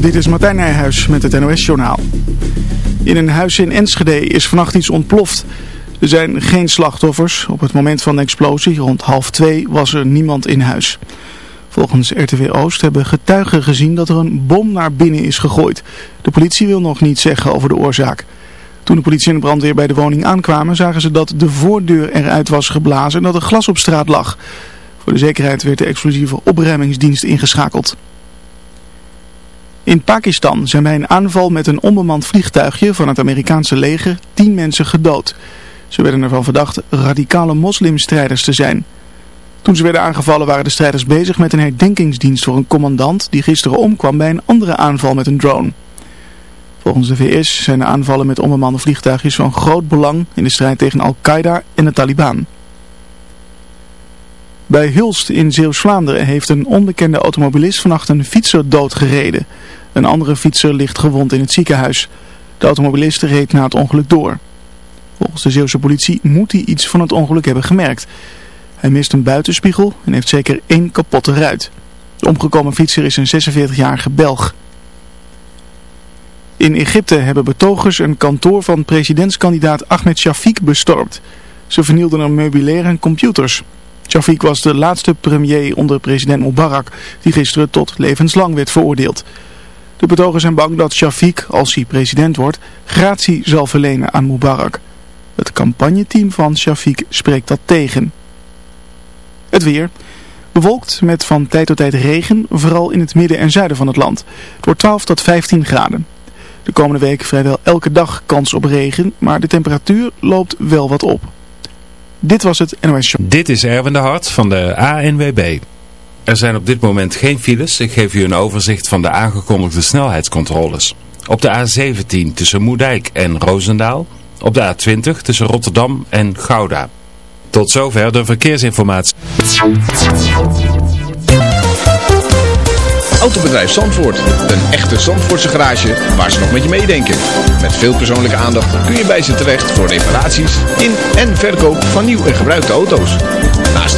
Dit is Martijn Nijhuis met het NOS-journaal. In een huis in Enschede is vannacht iets ontploft. Er zijn geen slachtoffers. Op het moment van de explosie, rond half twee, was er niemand in huis. Volgens RTW Oost hebben getuigen gezien dat er een bom naar binnen is gegooid. De politie wil nog niets zeggen over de oorzaak. Toen de politie en de brandweer bij de woning aankwamen, zagen ze dat de voordeur eruit was geblazen en dat er glas op straat lag. Voor de zekerheid werd de explosieve opruimingsdienst ingeschakeld. In Pakistan zijn bij een aanval met een onbemand vliegtuigje van het Amerikaanse leger tien mensen gedood. Ze werden ervan verdacht radicale moslimstrijders te zijn. Toen ze werden aangevallen waren de strijders bezig met een herdenkingsdienst voor een commandant die gisteren omkwam bij een andere aanval met een drone. Volgens de VS zijn de aanvallen met onbemande vliegtuigjes van groot belang in de strijd tegen Al-Qaeda en de Taliban. Bij Hulst in Zeeuws-Vlaanderen heeft een onbekende automobilist vannacht een fietser doodgereden. Een andere fietser ligt gewond in het ziekenhuis. De automobilist reed na het ongeluk door. Volgens de Zeeuwse politie moet hij iets van het ongeluk hebben gemerkt. Hij mist een buitenspiegel en heeft zeker één kapotte ruit. De omgekomen fietser is een 46-jarige Belg. In Egypte hebben betogers een kantoor van presidentskandidaat Ahmed Shafiq bestormd. Ze vernielden er meubilair en computers. Shafiq was de laatste premier onder president Mubarak, die gisteren tot levenslang werd veroordeeld. De betogers zijn bang dat Shafiq, als hij president wordt, gratie zal verlenen aan Mubarak. Het campagneteam van Shafiq spreekt dat tegen. Het weer. Bewolkt met van tijd tot tijd regen, vooral in het midden en zuiden van het land. Het wordt 12 tot 15 graden. De komende week vrijwel elke dag kans op regen, maar de temperatuur loopt wel wat op. Dit was het NOS Show. Dit is Erwin de Hart van de ANWB. Er zijn op dit moment geen files. Ik geef u een overzicht van de aangekondigde snelheidscontroles. Op de A17 tussen Moerdijk en Roosendaal. Op de A20 tussen Rotterdam en Gouda. Tot zover de verkeersinformatie. Autobedrijf Zandvoort. Een echte Zandvoortse garage waar ze nog met je meedenken. Met veel persoonlijke aandacht kun je bij ze terecht voor reparaties in en verkoop van nieuw en gebruikte auto's.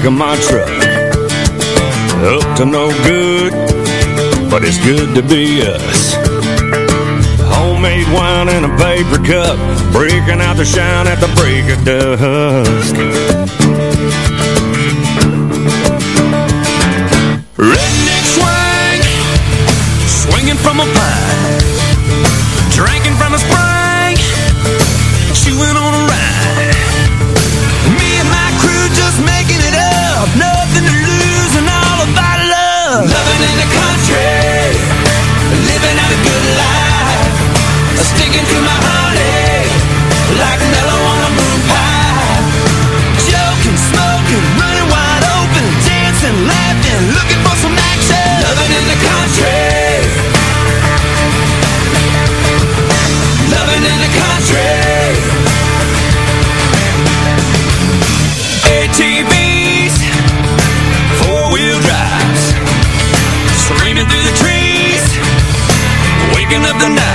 Back of my truck. Up to no good, but it's good to be us. Homemade wine in a paper cup, breaking out the shine at the break of dusk. Waking up the night.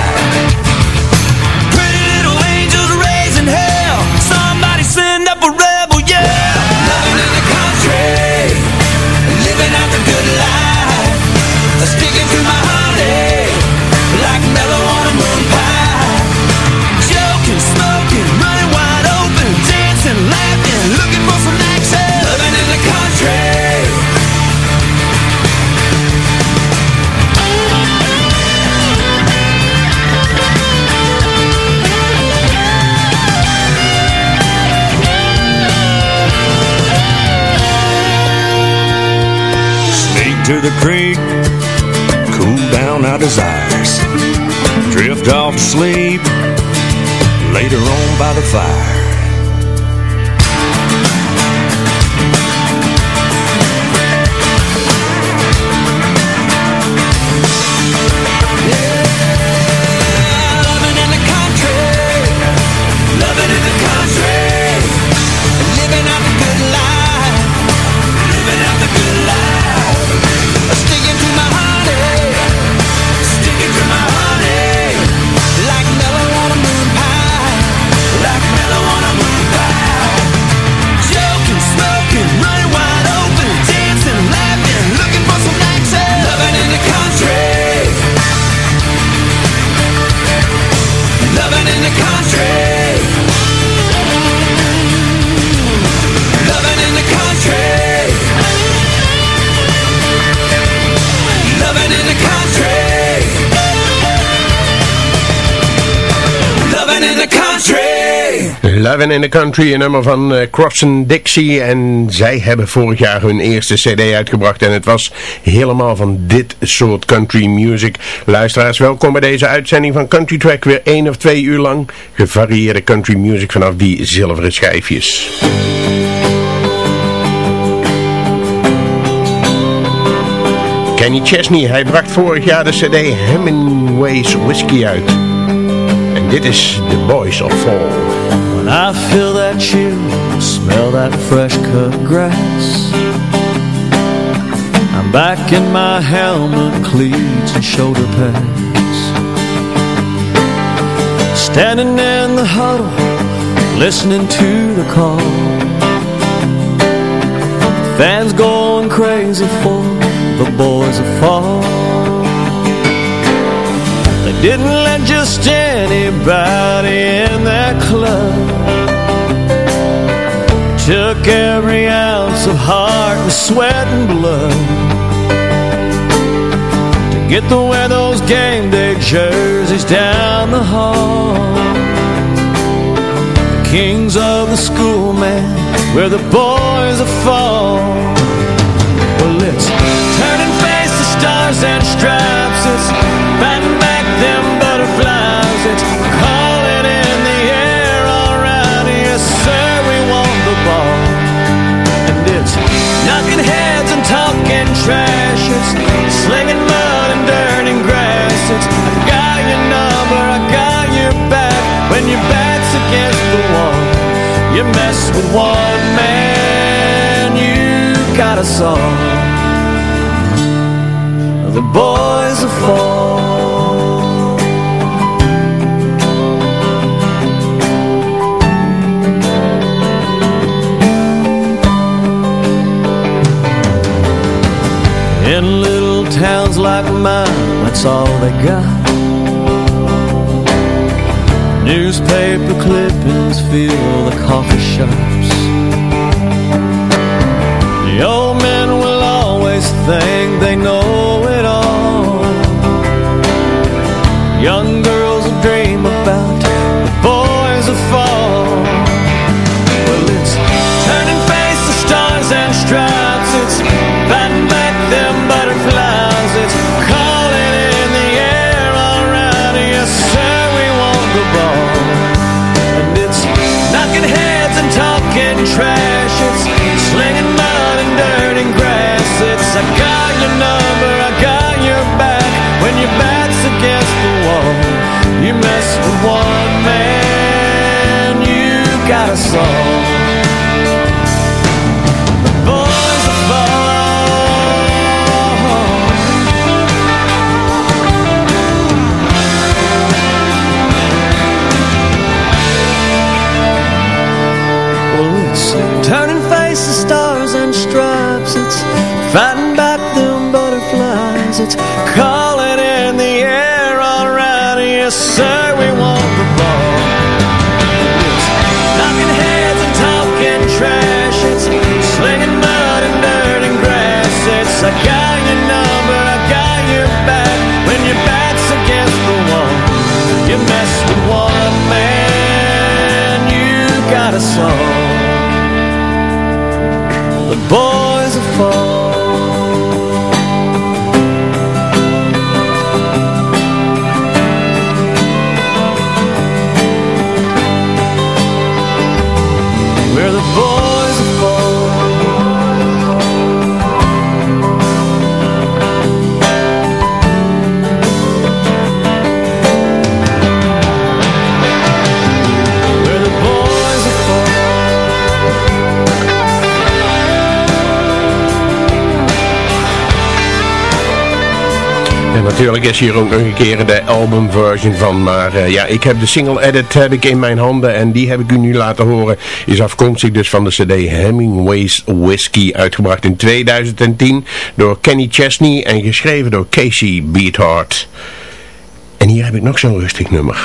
To the creek, cool down our desires, drift off to sleep later on by the fire. Living in the Country, een nummer van uh, Dixie. En zij hebben vorig jaar hun eerste cd uitgebracht. En het was helemaal van dit soort country music. Luisteraars, welkom bij deze uitzending van Country Track. Weer één of twee uur lang gevarieerde country music vanaf die zilveren schijfjes. Kenny Chesney, hij bracht vorig jaar de cd Hemingway's Whiskey uit. En dit is The Boys of Fall. I feel that chill, smell that fresh cut grass. I'm back in my helmet, cleats and shoulder pads. Standing in the huddle, listening to the call. Fans going crazy for the boys of fall. They didn't let just anybody in that club Every ounce of heart and sweat and blood To get to wear those game day jerseys down the hall. The kings of the school, man, where the boys are fall. Well, it's turn and face the stars and stripes. It's batting You mess with one man You got a song The boys are fall In little towns like mine, that's all they got Newspaper clippings fill the coffee shops. The old men will always think and talking trash. It's slinging mud and dirt and grass. It's I got your number, I got your back. When your back's against the wall You mess with one man. You got a song boy. Natuurlijk is hier ook nog een keer de albumversion van. Maar uh, ja, ik heb de single edit heb ik in mijn handen. En die heb ik u nu laten horen. Is afkomstig dus van de cd Hemingway's Whiskey. Uitgebracht in 2010 door Kenny Chesney. En geschreven door Casey Beathard. En hier heb ik nog zo'n rustig nummer.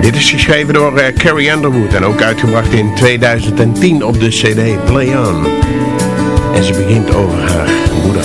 Dit is geschreven door uh, Carrie Underwood en ook uitgebracht in 2010 op de cd Play On. En ze begint over haar moeder.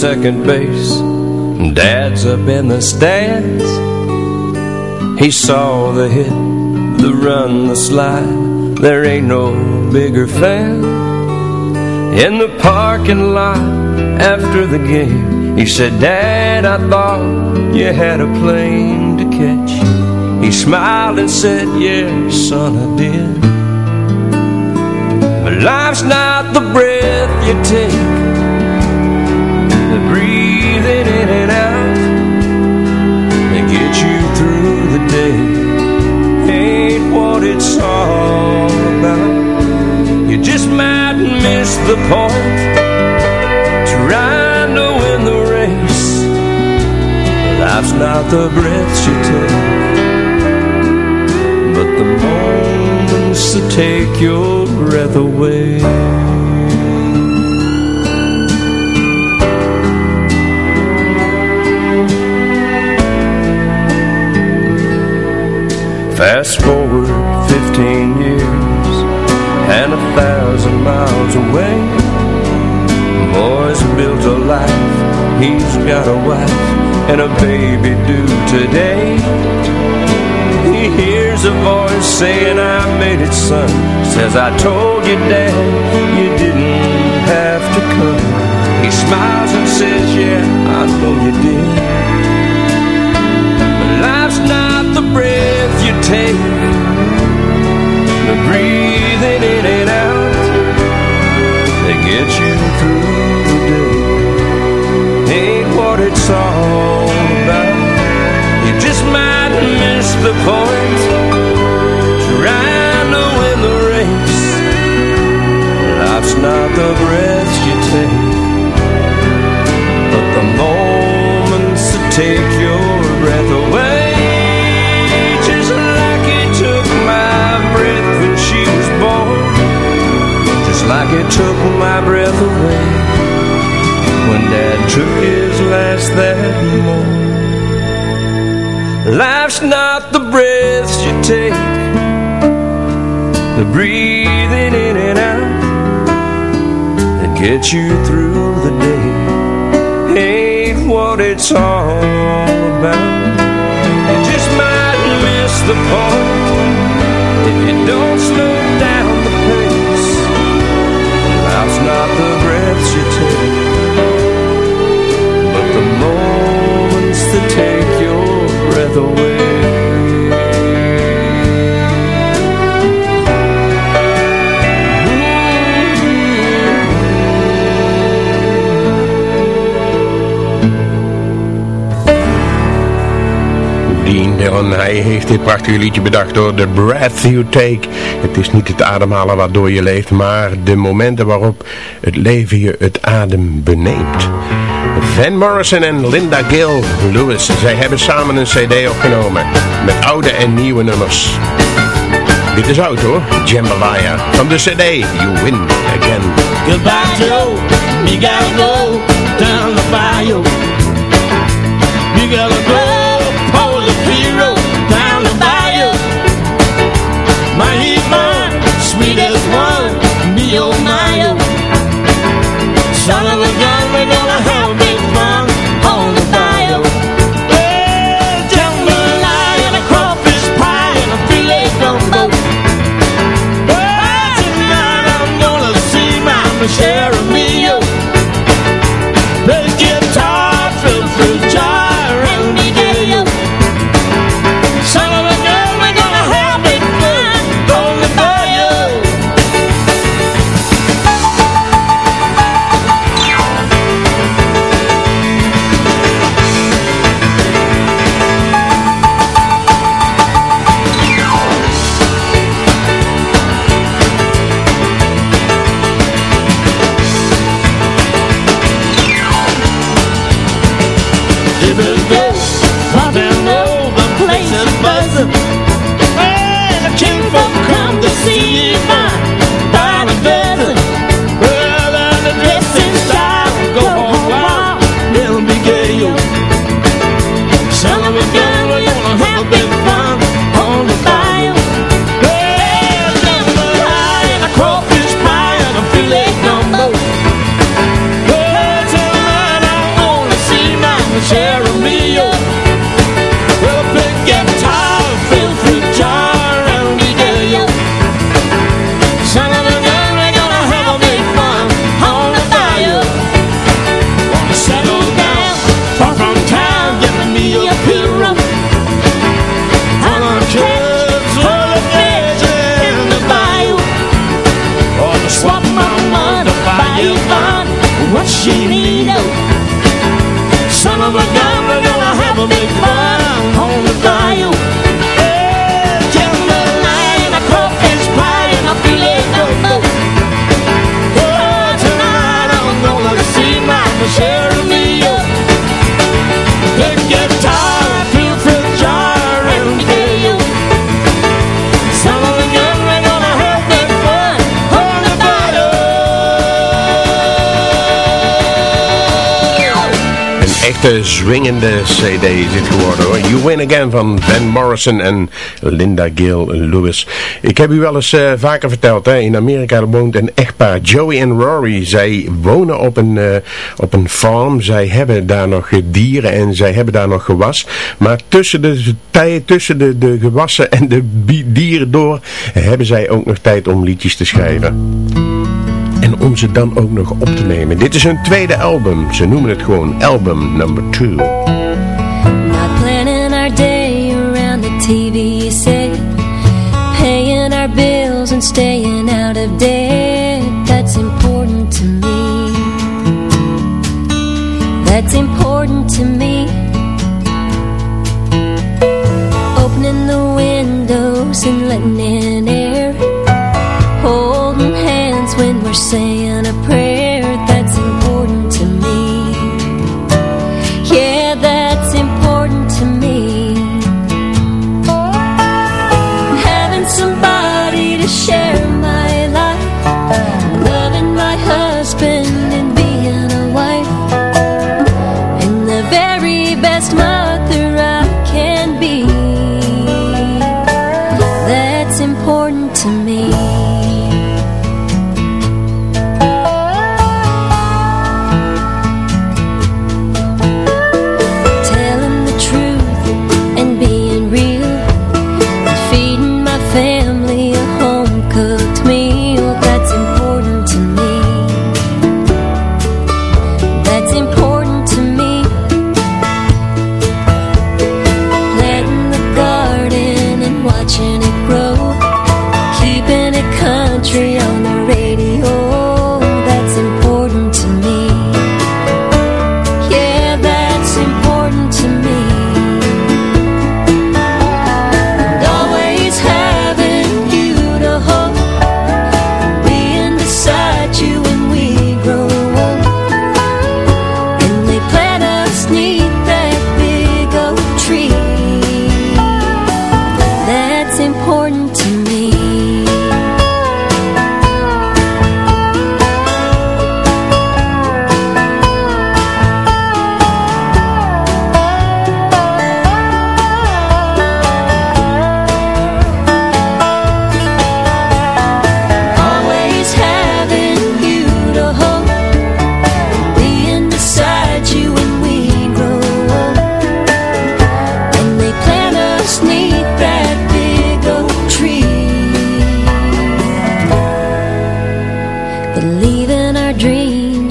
Second base Dad's up in the stands. He saw the hit, the run, the slide. There ain't no bigger fan. In the parking lot after the game He said, Dad, I thought you had a plane to he smiled and said, yes, son, I did. But life's not the breath you take. The breathing in and out That gets you through the day. Ain't what it's all about. You just might miss the point. Trying to win the race. Life's not the breath you take the moments that take your breath away. Fast forward 15 years And a thousand miles away. Boy's built a life He's got a wife And a baby due today hears a voice saying I made it son. Says I told you dad You didn't have to come. He smiles and says yeah I know you did. But life's not the breath you take. The breathing in and out That gets you through the day. Ain't what it's all about. You just might miss the point. Trying to win the race. Life's not the breath you take. But the moments that take your breath away Just like it took my breath when she was born. Just like it took my breath away When dad took his last that morning Life's not the breaths you take. The breathing in and out That gets you through the day. Ain't what it's all about. You just might miss the point If you don't slow down the pace. Life's not the breaths you take. But the moments that take your breath away Hij heeft dit prachtige liedje bedacht door The Breath You Take. Het is niet het ademhalen waardoor je leeft, maar de momenten waarop het leven je het adem beneemt. Van Morrison en Linda Gill Lewis, zij hebben samen een cd opgenomen met oude en nieuwe nummers. Dit is oud hoor, Jambalaya, van de cd You Win Again. Goodbye Joe, you gotta go down the bayou. You gotta go, echte zwingende cd is dit geworden hoor. You Win Again van Van Morrison en Linda Gill Lewis. Ik heb u wel eens uh, vaker verteld, hè, in Amerika woont een echtpaar, Joey en Rory. Zij wonen op een, uh, op een farm, zij hebben daar nog dieren en zij hebben daar nog gewas. Maar tussen de tussen de, de gewassen en de dieren door, hebben zij ook nog tijd om liedjes te schrijven en om ze dan ook nog op te nemen. Dit is hun tweede album. Ze noemen het gewoon album number 2. Not planning our day around the TV set Paying our bills and staying out of debt That's important to me That's important to me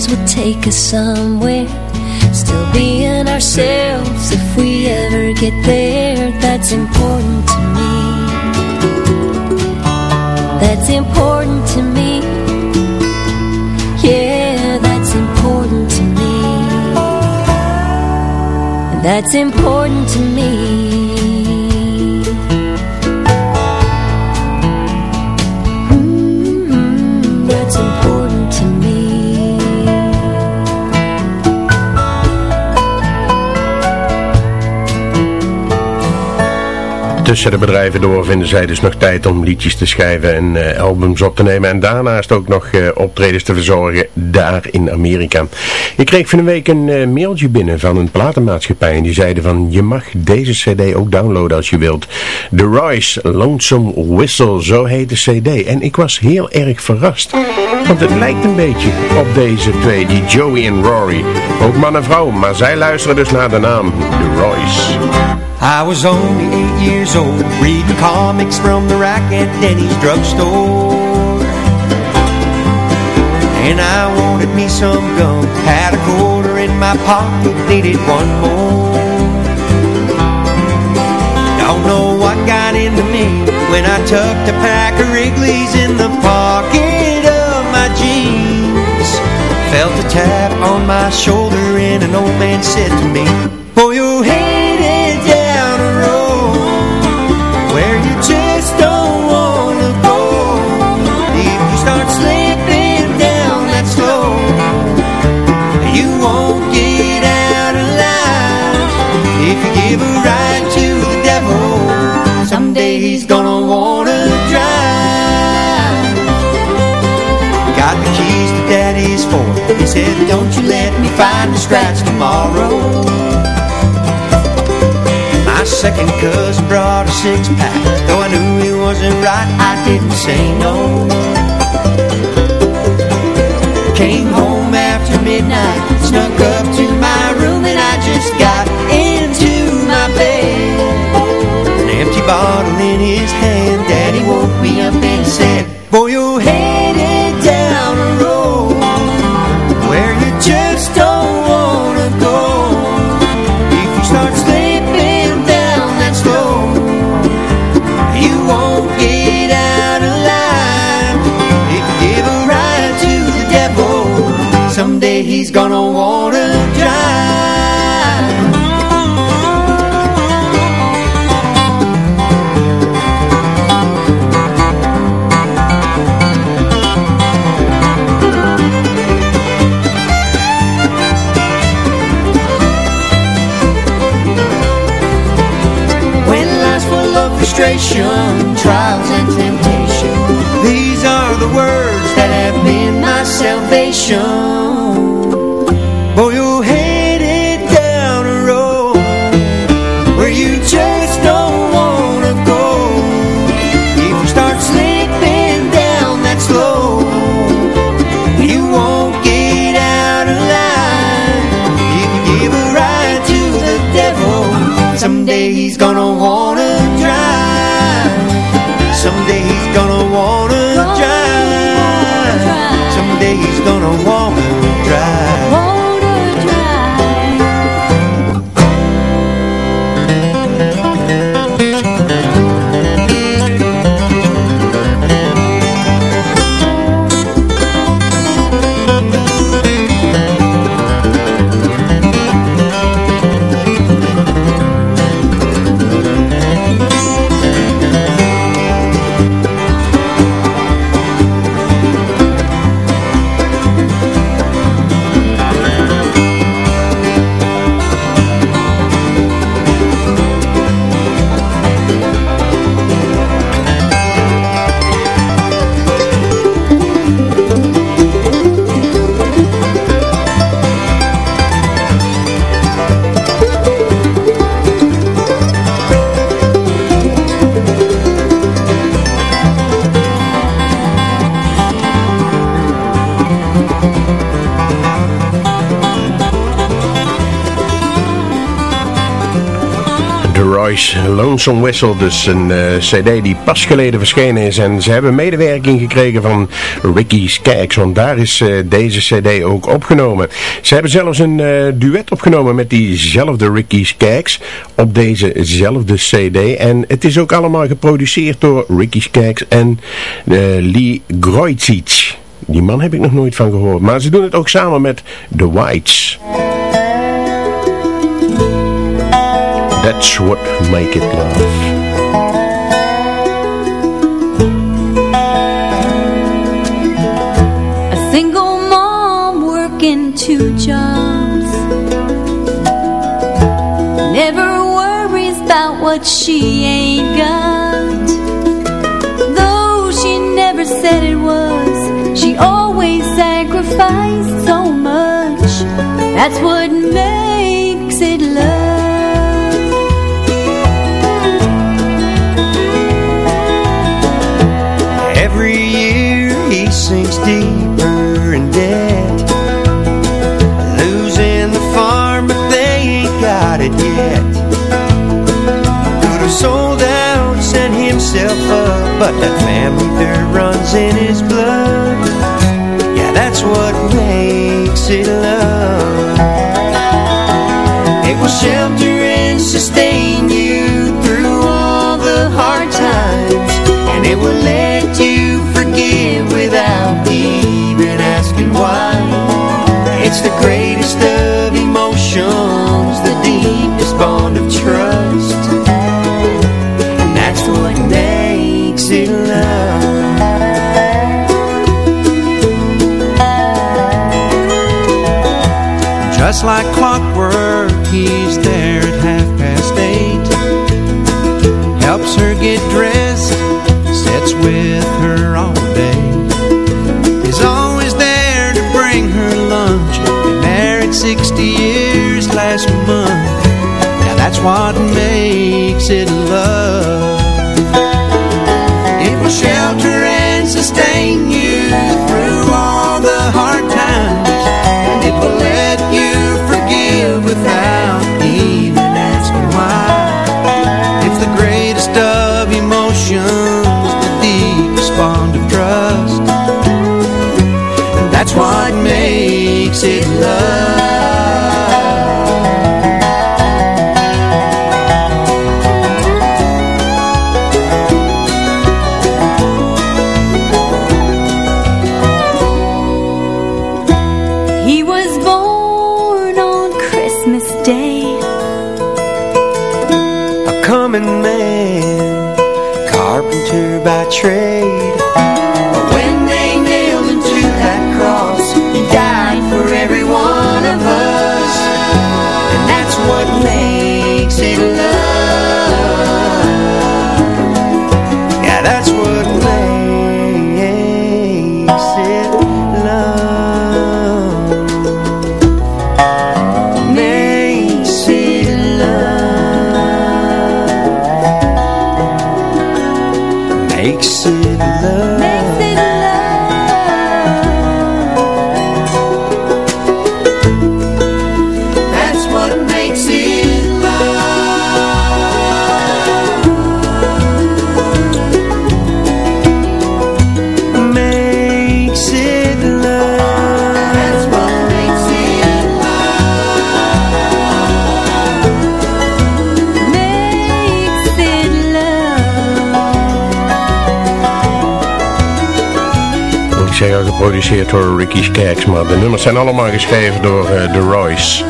would take us somewhere. Still being ourselves if we ever get there. That's important to me. That's important to me. Yeah, that's important to me. That's important to me Tussen de bedrijven door vinden zij dus nog tijd om liedjes te schrijven en eh, albums op te nemen. En daarnaast ook nog eh, optredens te verzorgen daar in Amerika. Ik kreeg van een week een eh, mailtje binnen van een platenmaatschappij. En die zeiden van je mag deze cd ook downloaden als je wilt. The Royce Lonesome Whistle, zo heet de cd. En ik was heel erg verrast. Want het lijkt een beetje op deze twee, die Joey en Rory. Ook man en vrouw, maar zij luisteren dus naar de naam The Royce. I was only eight years old, reading comics from the rack at Denny's drugstore. And I wanted me some gum, had a quarter in my pocket, needed one more. Don't know what got into me when I tucked a pack of Wrigley's in the pocket of my jeans. Felt a tap on my shoulder and an old man said to me, Boy, you're headed said, don't you let me find a scratch tomorrow. My second cousin brought a six-pack, though I knew it wasn't right, I didn't say no. Came home after midnight, snuck up to my room and I just got into my bed. An empty bottle in his hand he's gonna wanna drive When life's full of frustration, trials and temptation These are the words that have been my salvation Lonesome Whistle, dus een eh, cd die pas geleden verschenen is. En ze hebben medewerking gekregen van Ricky Skaggs, want daar is eh, deze cd ook opgenomen. Ze hebben zelfs een eh, duet opgenomen met diezelfde Ricky Skaggs op dezezelfde cd. En het is ook allemaal geproduceerd door Ricky Skaggs en Lee Groitzits. Die man heb ik nog nooit van gehoord. Maar ze doen het ook samen met The Whites. That's what make it love. A single mom working two jobs. Never worries about what she ain't got. Though she never said it was She always sacrificed so much. That's what makes But that family dirt runs in his blood. Yeah, that's what makes it love. It will shelter and sustain you through all the hard times. And it will let you forgive without even asking why. It's the greatest of emotions, Just like clockwork, he's there at half past eight. Helps her get dressed, sits with her all day. Is always there to bring her lunch. Married 60 years last month. Now that's what makes it love. Bond of trust. And that's what makes it love. Geproduceerd door Ricky Skaggs, maar de nummers zijn allemaal geschreven door eh, The Royce.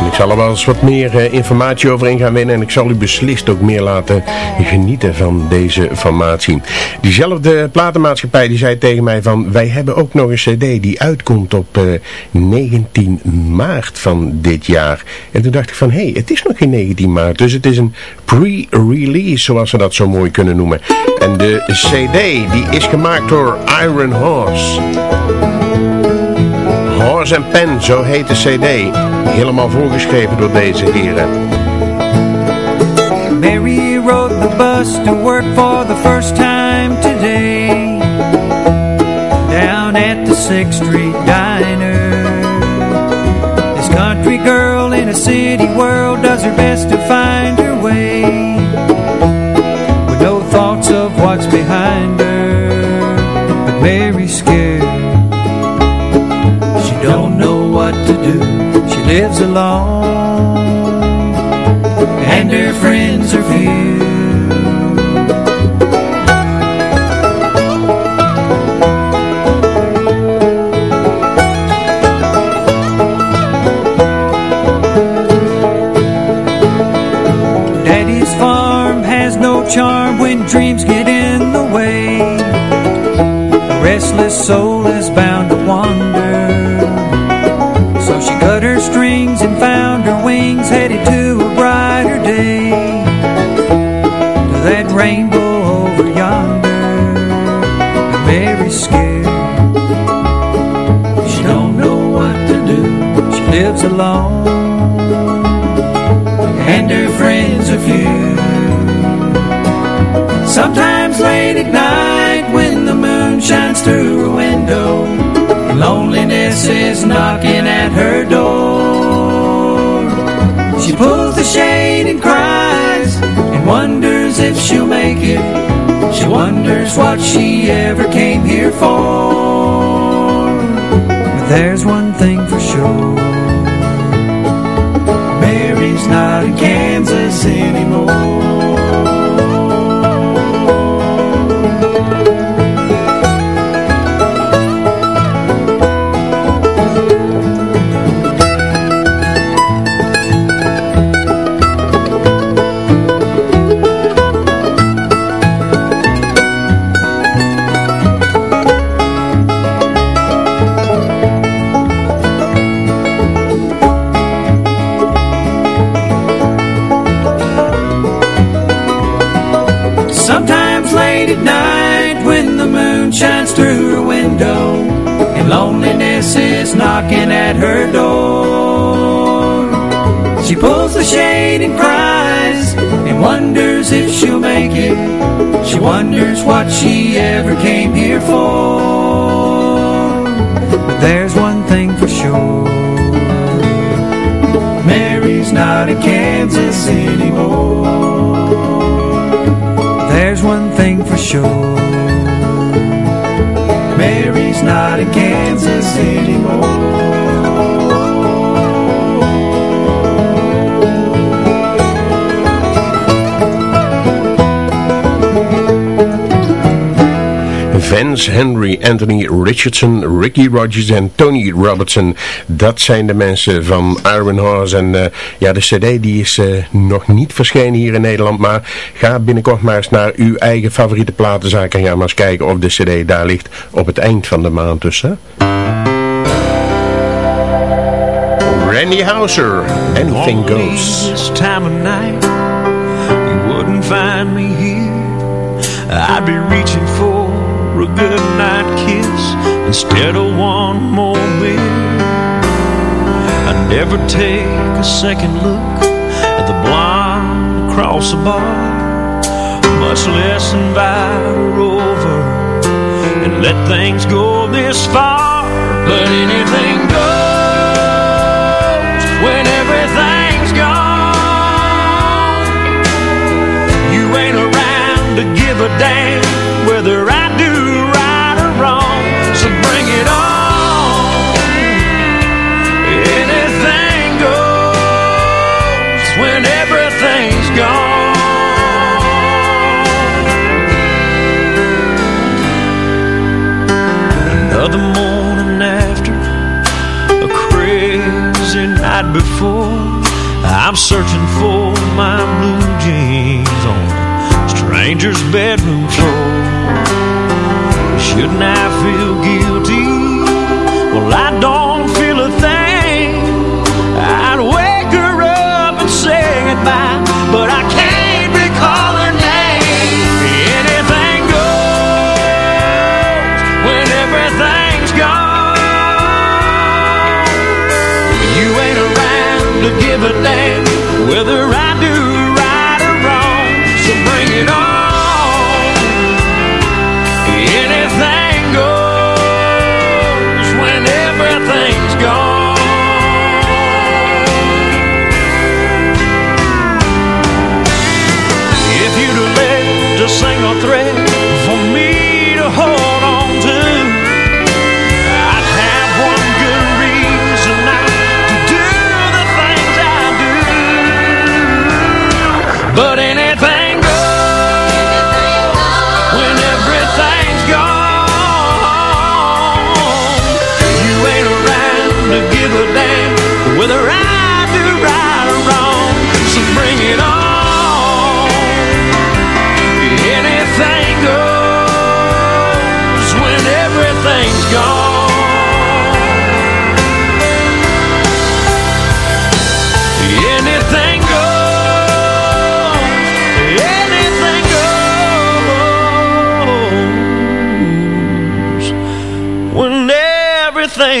En ik zal er wel eens wat meer eh, informatie over in gaan winnen en ik zal u beslist ook meer laten genieten van deze formatie. Diezelfde platenmaatschappij die zei tegen mij van wij hebben ook nog een cd die uitkomt op eh, 19 maart van dit jaar. En toen dacht ik van hé, hey, het is nog geen 19 maart, dus het is een pre-release zoals we dat zo mooi kunnen noemen. De cd die is gemaakt door Iron Horse. Horse and Pen, zo heet de cd. Helemaal voorgeschreven door deze heren. Mary rode the bus to work for the first time today Down at the 6th Street Diner This country girl in a city world does her best to find her way dreams get in the way. A restless soul is bound to wander. So she cut her strings and found her wings, headed to a brighter day. To that rainbow over yonder. But Mary's scared. She don't know what to do. She lives alone window, loneliness is knocking at her door. She pulls the shade and cries and wonders if she'll make it. She wonders what she ever came here for. But there's one thing for sure. Mary's not in Kansas anymore. Wonders if she'll make it. She wonders what she ever came here for. But there's one thing for sure. Mary's not in Kansas anymore. There's one thing for sure. Mary's not in Kansas anymore. Vance Henry, Anthony Richardson, Ricky Rogers en Tony Robertson. Dat zijn de mensen van Iron Horse. En uh, ja, de cd die is uh, nog niet verschenen hier in Nederland. Maar ga binnenkort maar eens naar uw eigen favoriete platenzaak. En ga maar eens kijken of de cd daar ligt op het eind van de maand. Hè? Randy Houser, Anything Goes. This time of night, you wouldn't find me here. I'd be reaching for a good night kiss instead of one more beer. I never take a second look at the blonde across the bar, much less invite her over and let things go this far. But anything goes when everything's gone. You ain't around to give a damn I'm searching for my blue jeans on a stranger's bedroom floor. Shouldn't I feel guilty? Well, I don't feel a thing. I'd wake her up and say goodbye But I can't recall her name. Anything goes when everything's gone. You ain't around to give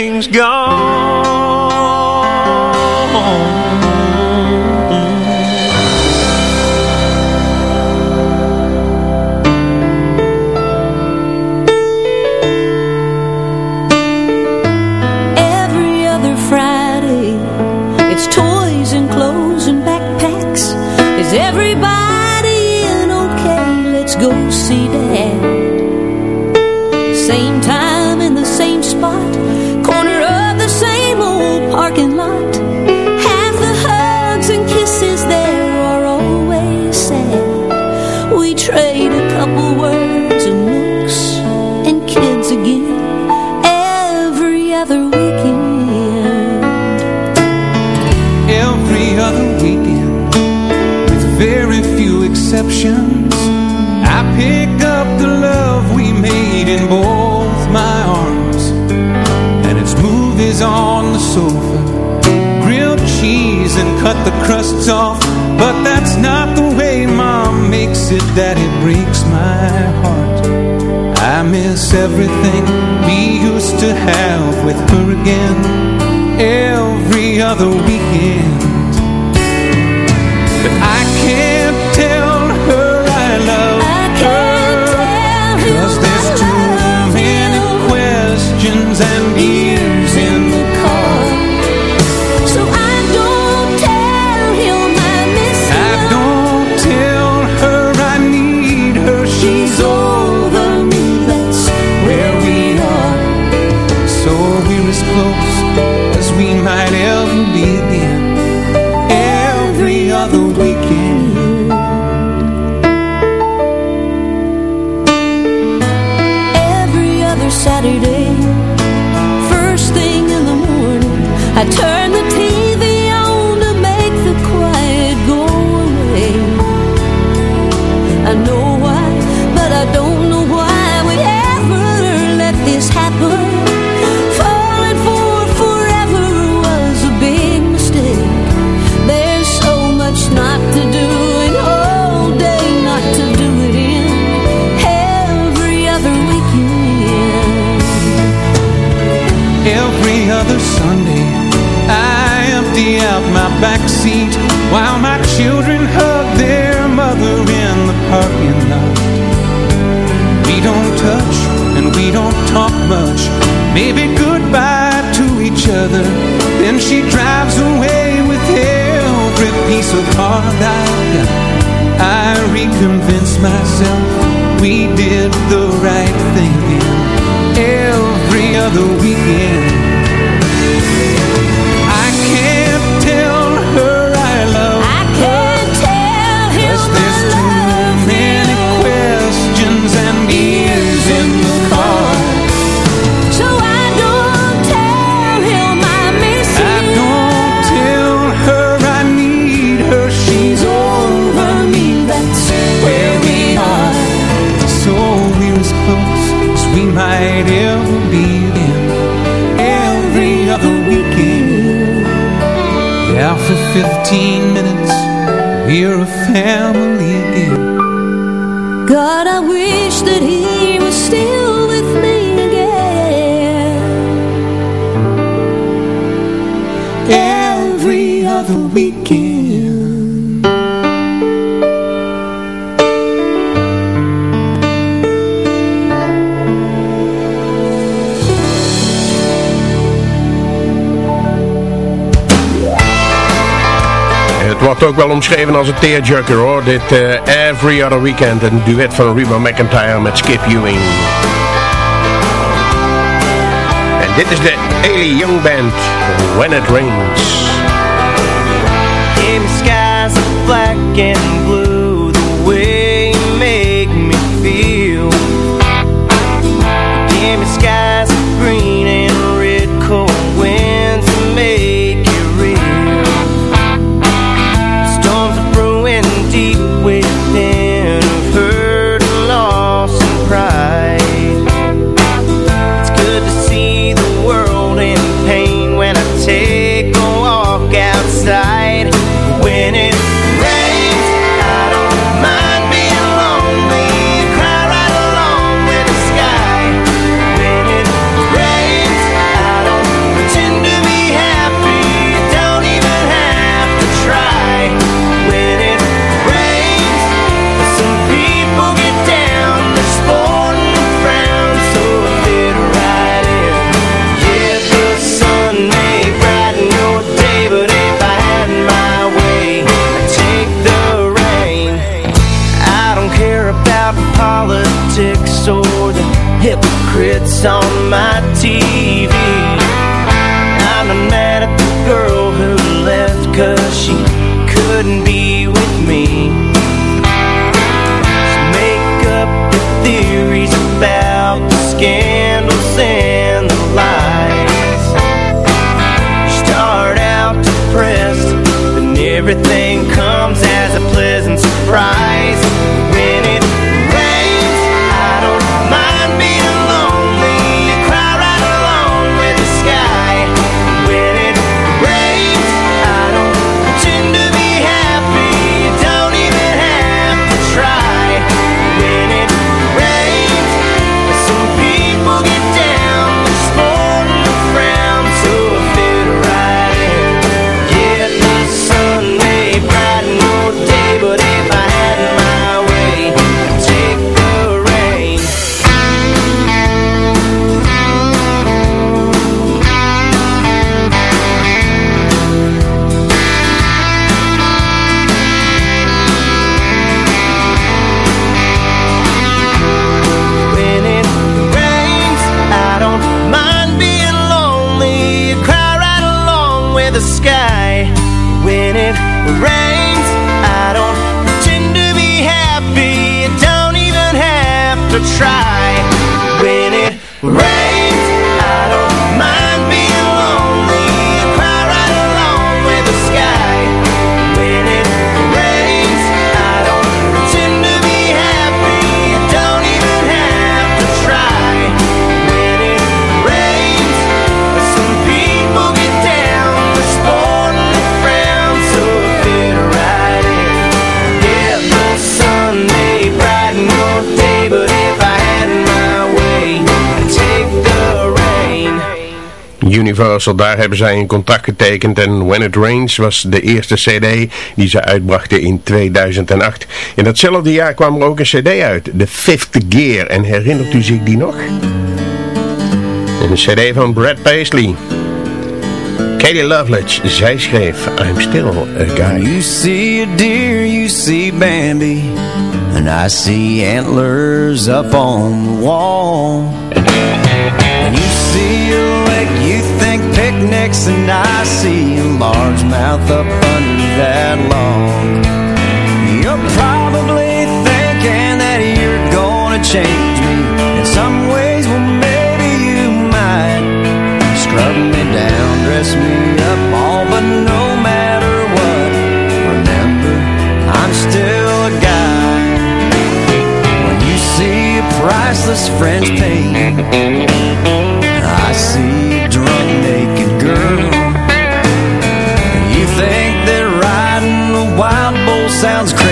everything's gone. cheese and cut the crusts off. But that's not the way Mom makes it That it breaks my heart. I miss everything we used to have with her again Every other weekend. But I can't tell her I love I her. Cause there's too many questions and Children hug their mother in the parking lot. We don't touch and we don't talk much. Maybe goodbye to each other. Then she drives away with every piece of heart I've got. I reconvince myself we did the right thing. Every other weekend After 15 minutes, we're a family again. wordt ook wel omschreven als een tearjerker hoor. Dit eh, Every Other Weekend, een duet van Reba McIntyre met Skip Ewing. En dit is de Ailey Young Band, When It Rains. In the skies and everything. rains. I don't pretend to be happy. I don't even have to try. Universal. Daar hebben zij een contract getekend en When It Rains was de eerste cd die ze uitbrachten in 2008. In datzelfde jaar kwam er ook een cd uit, The Fifth Gear. En herinnert u zich die nog? Een cd van Brad Paisley. Katie Loveledge, zij schreef I'm Still a Guy. You see a deer, you see Bambi And I see antlers up on the wall picnics And I see a largemouth up under that log You're probably thinking that you're gonna change me. In some ways, well maybe you might. Scrub me down, dress me up, all but no matter what Remember, I'm still a guy. When you see a priceless French painting sounds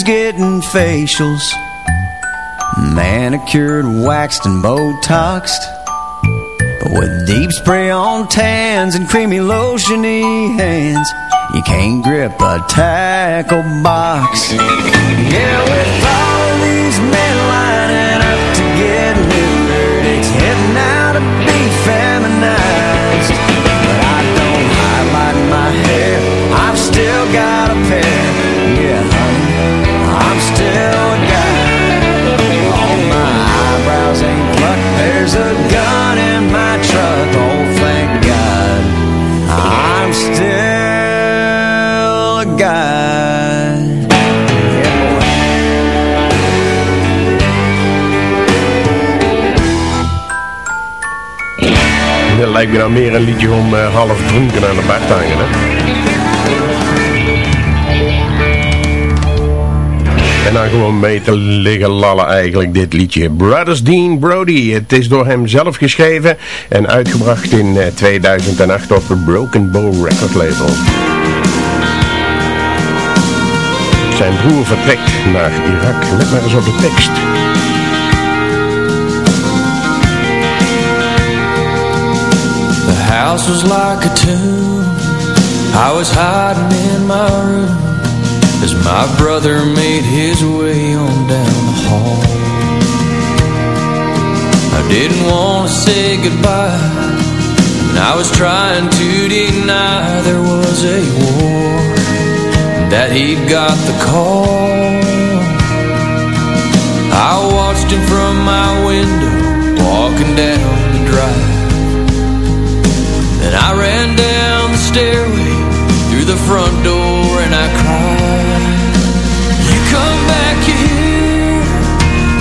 dudes getting facials. Manicured, waxed and Botoxed. But with deep spray on tans and creamy lotiony hands You can't grip a tackle box. Yeah, with all these men lijkt me nou meer een liedje om eh, half dronken aan de bar te hangen, hè? En dan gewoon mee te liggen lallen eigenlijk dit liedje. Brothers Dean Brody. Het is door hem zelf geschreven en uitgebracht in eh, 2008 op het Broken Bow Record label. Zijn broer vertrekt naar Irak. Let maar eens op de tekst. House was like a tomb. I was hiding in my room As my brother made his way on down the hall. I didn't want to say goodbye And I was trying to deny there was a war That he'd got the call. I watched him from my window Walking down the drive Then I ran down the stairway Through the front door and and I cried You come back here,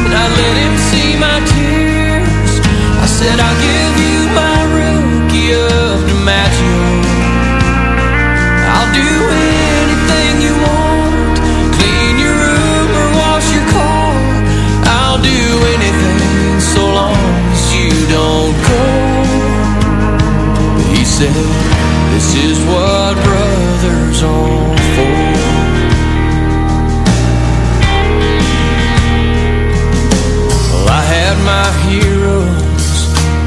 and I let him see my tears. I said I'll said, This is what brothers are for. Well, I had my heroes,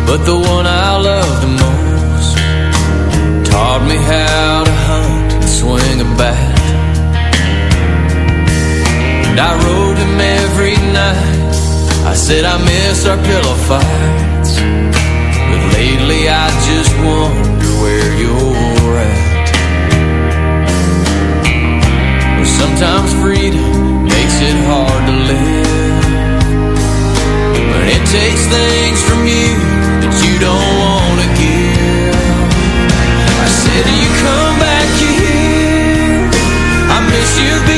but the one I loved the most taught me how to hunt and swing a bat. And I rode him every night. I said I miss our pillow fights, but lately I just where you're at. Sometimes freedom makes it hard to live. But it takes things from you that you don't want to give. I said, you come back here. I miss you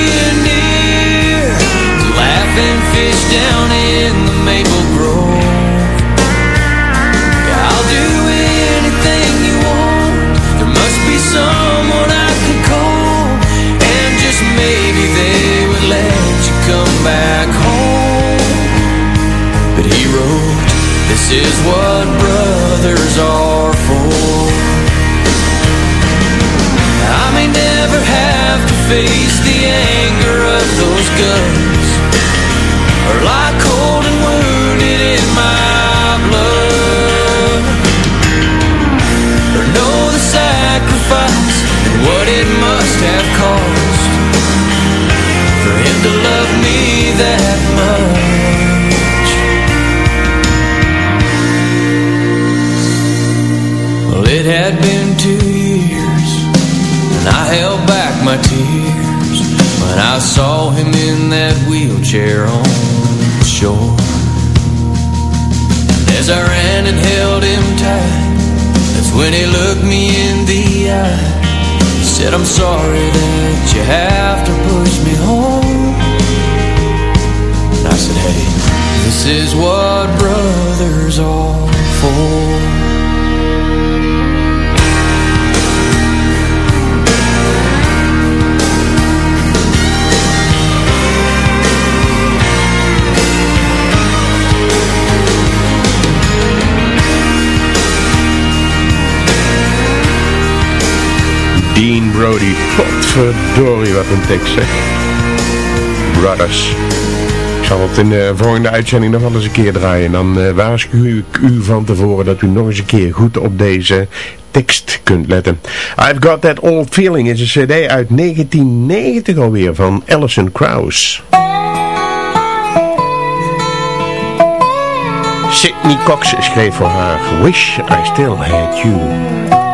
Wrote, This is what brothers are Potverdorie, wat een tekst zeg. Brothers. Ik zal het in de volgende uitzending nog wel eens een keer draaien. Dan uh, waarschuw ik u van tevoren dat u nog eens een keer goed op deze tekst kunt letten. I've Got That Old Feeling is een cd uit 1990 alweer van Alison Krauss. Sidney Cox schreef voor haar Wish I Still Had You.